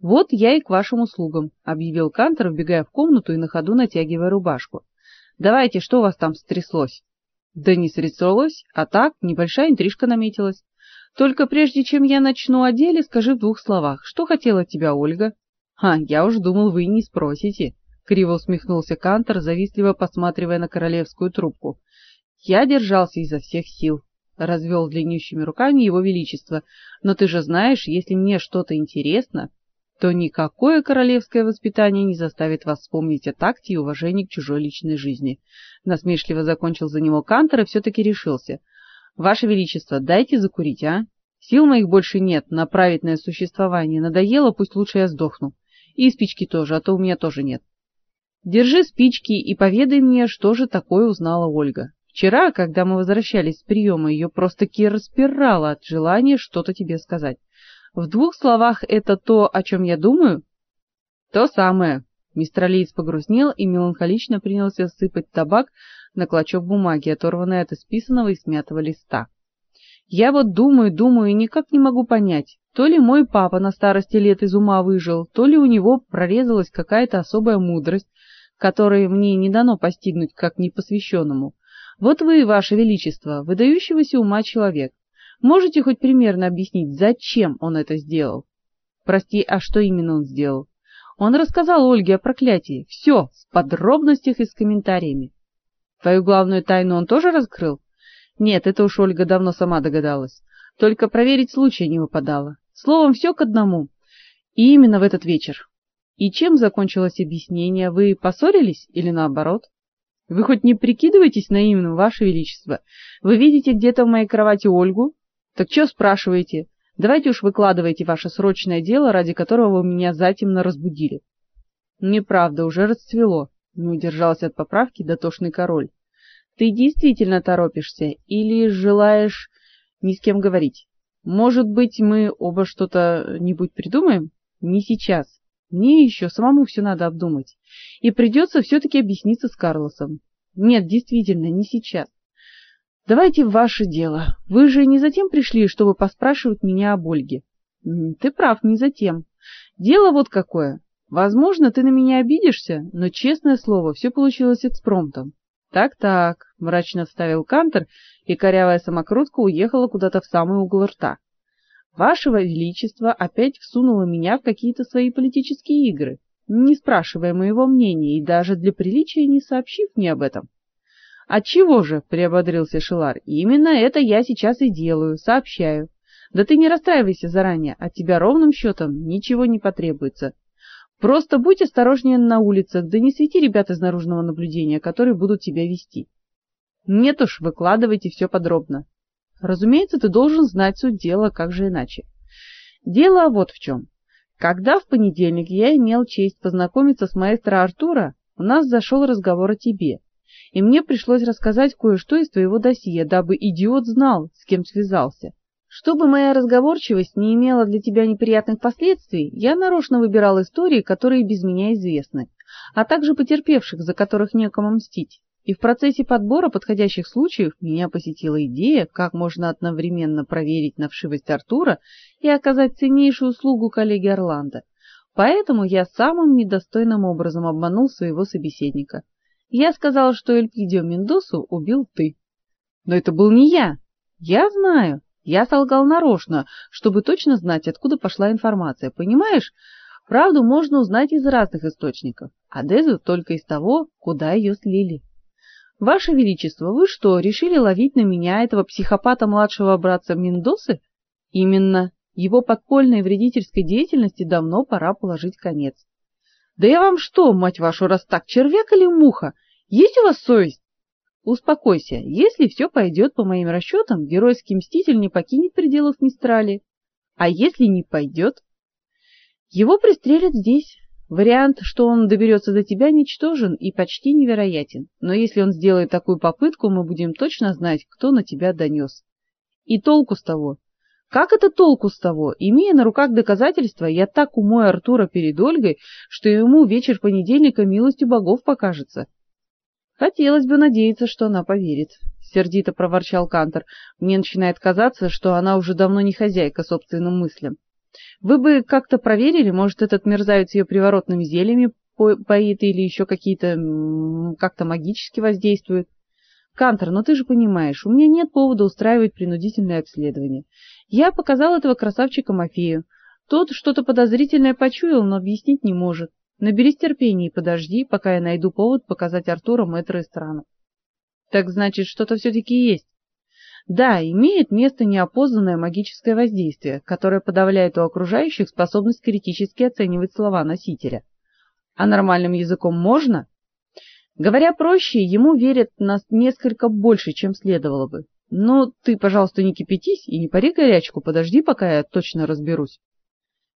Вот я и к вашим услугам, объявил Кантер, вбегая в комнату и на ходу натягивая рубашку. Давайте, что у вас там стряслось? Да не стряслось, а так небольшая интрижка наметилась. Только прежде чем я начну о деле, скажи в двух словах, что хотела от тебя Ольга? А, я уж думал, вы не спросите. Криво усмехнулся Кантер, завистливо посматривая на королевскую трубку. Я держался изо всех сил, развел длиннющими руками его величество. Но ты же знаешь, если мне что-то интересно, то никакое королевское воспитание не заставит вас вспомнить о такте и уважении к чужой личной жизни. Насмешливо закончил за него Кантер и все таки решился. Ваше величество, дайте закурить, а? Сил моих больше нет на праведное существование. Надоело, пусть лучше я сдохну. И спички тоже, а то у меня тоже нет. Держи спички и поведай мне, что же такое узнала Ольга. Вчера, когда мы возвращались с приема, ее просто-таки распирало от желания что-то тебе сказать. В двух словах это то, о чем я думаю? То самое. Мистер Алиец погрустнел и меланхолично принялся сыпать табак на клочок бумаги, оторванный от исписанного и смятого листа. Я вот думаю, думаю и никак не могу понять, то ли мой папа на старости лет из ума выжил, то ли у него прорезалась какая-то особая мудрость, которой мне не дано постигнуть как непосвященному. Вот вы, ваше величество, выдающегося ума человек, Можете хоть примерно объяснить, зачем он это сделал? Прости, а что именно он сделал? Он рассказал Ольге о проклятии. Все, в подробностях и с комментариями. Твою главную тайну он тоже раскрыл? Нет, это уж Ольга давно сама догадалась. Только проверить случая не выпадало. Словом, все к одному. И именно в этот вечер. И чем закончилось объяснение? Вы поссорились или наоборот? Вы хоть не прикидываетесь наивным, ваше величество? Вы видите где-то в моей кровати Ольгу, так что спрашиваете? Давайте уж выкладывайте ваше срочное дело, ради которого вы меня затемно разбудили. Неправда, уже расцвело. Не удержался от поправки дотошный король. Ты действительно торопишься или желаешь ни с кем говорить? Может быть, мы оба что-то нибудь придумаем? Не сейчас. Мне еще самому все надо обдумать. И придется все-таки объясниться с Карлосом. Нет, действительно, не сейчас. Давайте в ваше дело. Вы же не затем пришли, чтобы поспрашивать меня об Ольге. Ты прав, не затем. Дело вот какое. Возможно, ты на меня обидишься, но честное слово, все получилось экспромтом. Так-так, мрачно вставил Кантер, и корявая самокрутка уехала куда-то в самый угол рта. Вашего величество опять всунуло меня в какие-то свои политические игры, не спрашивая моего мнения и даже для приличия не сообщив мне об этом. Отчего же, приободрился Шилар. Именно это я сейчас и делаю, сообщаю. Да ты не расстраивайся заранее, от тебя ровным счетом ничего не потребуется. Просто будь осторожнее на улицах, да не свети ребят из наружного наблюдения, которые будут тебя вести. Нет уж, выкладывайте все подробно. Разумеется, ты должен знать суть дела, как же иначе. Дело вот в чем. Когда в понедельник я имел честь познакомиться с маэстро Артура, у нас зашел разговор о тебе и мне пришлось рассказать кое-что из твоего досье, дабы идиот знал, с кем связался. Чтобы моя разговорчивость не имела для тебя неприятных последствий, я нарочно выбирал истории, которые без меня известны, а также потерпевших, за которых некому мстить. И в процессе подбора подходящих случаев меня посетила идея, как можно одновременно проверить на вшивость Артура и оказать ценнейшую услугу коллеге Орландо. Поэтому я самым недостойным образом обманул своего собеседника. Я сказал, что Эльпидио Мендосу убил ты. Но это был не я. Я знаю. Я солгал нарочно, чтобы точно знать, откуда пошла информация. Понимаешь? Правду можно узнать из разных источников, а Дезу только из того, куда ее слили. Ваше величество, вы что, решили ловить на меня этого психопата младшего братца Мендосы? Именно. Его подпольной вредительской деятельности давно пора положить конец. Да я вам что, мать вашу, раз так, червяк или муха? Есть у вас совесть? Успокойся. Если все пойдет по моим расчетам, геройский мститель не покинет пределов Мистрали. А если не пойдет? Его пристрелят здесь. Вариант, что он доберется до тебя, ничтожен и почти невероятен. Но если он сделает такую попытку, мы будем точно знать, кто на тебя донес. И толку с того. Как это толку с того? Имея на руках доказательства, я так умою Артура перед Ольгой, что ему вечер понедельника милостью богов покажется. Хотелось бы надеяться, что она поверит, сердито проворчал Кантор. Мне начинает казаться, что она уже давно не хозяйка собственным мыслям. Вы бы как-то проверили, может, этот мерзавец ее приворотными зельями поит или еще какие-то как-то магически воздействует. Кантор, но ты же понимаешь, у меня нет повода устраивать принудительное обследование. Я показал этого красавчика Мафею. Тот что-то подозрительное почуял, но объяснить не может. Наберись терпения и подожди, пока я найду повод показать Артуру мэтра страну. Так значит, что-то все таки есть. Да, имеет место неопознанное магическое воздействие, которое подавляет у окружающих способность критически оценивать слова носителя. А нормальным языком можно? Говоря проще, ему верят нас несколько больше, чем следовало бы. Но ты, пожалуйста, не кипятись и не пари горячку, подожди, пока я точно разберусь.